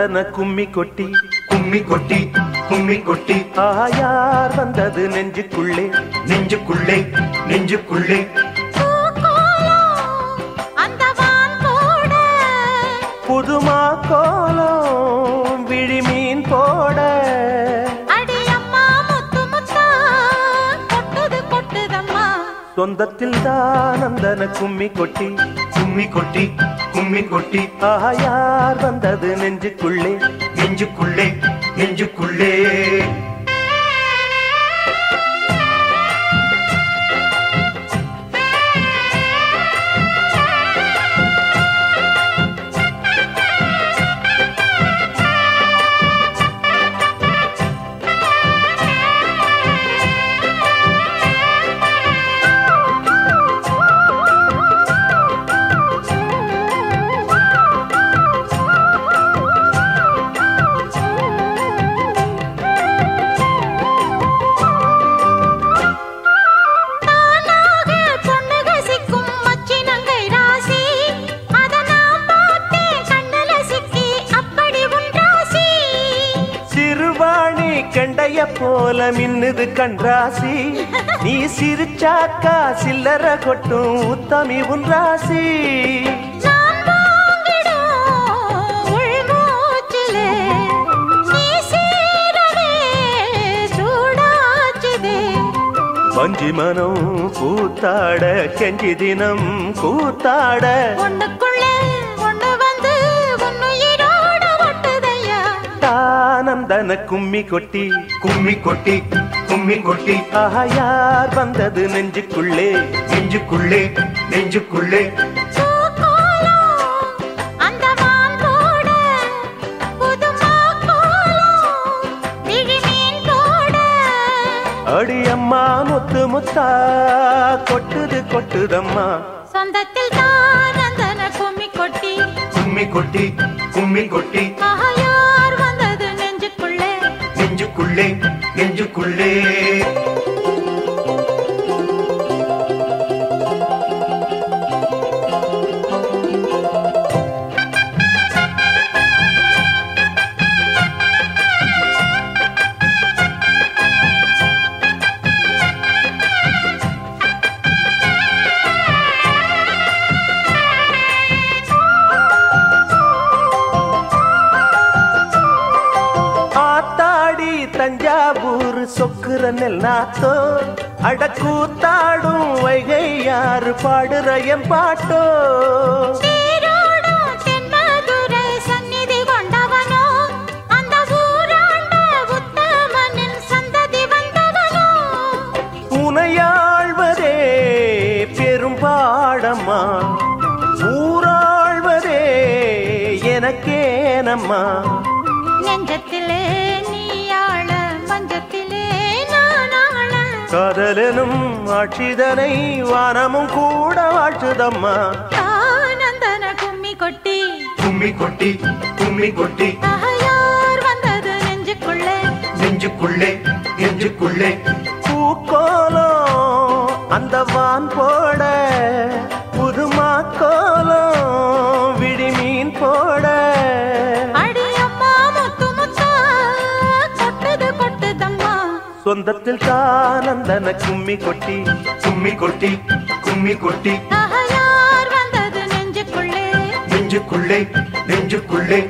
தானந்தன கும்மி கொட்டி. கும்மி கொட்டி கும்மி கொட்டி. ஆயார் வந்தது நெஞ்சுக்குள்ளே? நெஞ்சுக்குள்ளே நெஞ்சுக்குள்ளே. புதுமா கோலம் விழிமீன் போட. சொந்தத்தில் தானந்தன கும்மி கொட்டி. கும்மி கொட்டி. கும்மி கொட்டி. ஆயார் வந்தது நெஞ்சுக்குள்ளே? நெஞ்சுக்குள்ளே நெஞ்சுக்குள்ளே. கண்டைய போல மின்னுது கண்ராசி. நீ சிரிச்சாக்கா சில்லற கொட்டும் உத்தமி உன் ராசி. வஞ்சி மனம் கூத்தாட கெஞ்சி தினம் கூத்தாட. தானந்தன கும்மி கொட்டி கும்மி கொட்டி கும்மி கொட்டி. ஆயார் வந்தது நெஞ்சுக்குள்ளே? நெஞ்சுக்குள்ளே நெஞ்சுக்குள்ளே. அடியம்மா முத்து முத்தா கொட்டுது கொட்டுதம்மா. சொந்தத்தில் தான் கும்மி கொட்டி. கும்மி கொட்டி கும்மி கொட்டி. நெஞ்சுக்குள்ளே நெஞ்சுக்குள்ளே. தஞ்சாவூர் சொக்குற நெல் நாத்தோ அடக்கூத்தாடும் வைகை யாரு பாடுற என் பாட்டோ. உனையாழ்வதே பெரும்பாடம்மா ஊராழ்வதே எனக்கேனம்மா. நெஞ்சத்திலே நானாள காதலனும் ஆட்சிதனை வானமும் கூட வாழ்த்துதம்மா ஆனந்தன கும்மி கொட்டி கும்மி கொட்டி கும்மி கொட்டி. ஆயார் வந்தது நெஞ்சுக்குள்ளே. நெஞ்சுக்குள்ளே நெஞ்சுக்குள்ளே. பூக்கோலம் அந்த வான் போட சொந்தத்தில் தானந்தன கும்மி கொட்டி கும்மி கொட்டி கும்மி கொட்டி. நெஞ்சுக்குள்ளே. நெஞ்சுக்குள்ளே நெஞ்சுக்குள்ளே.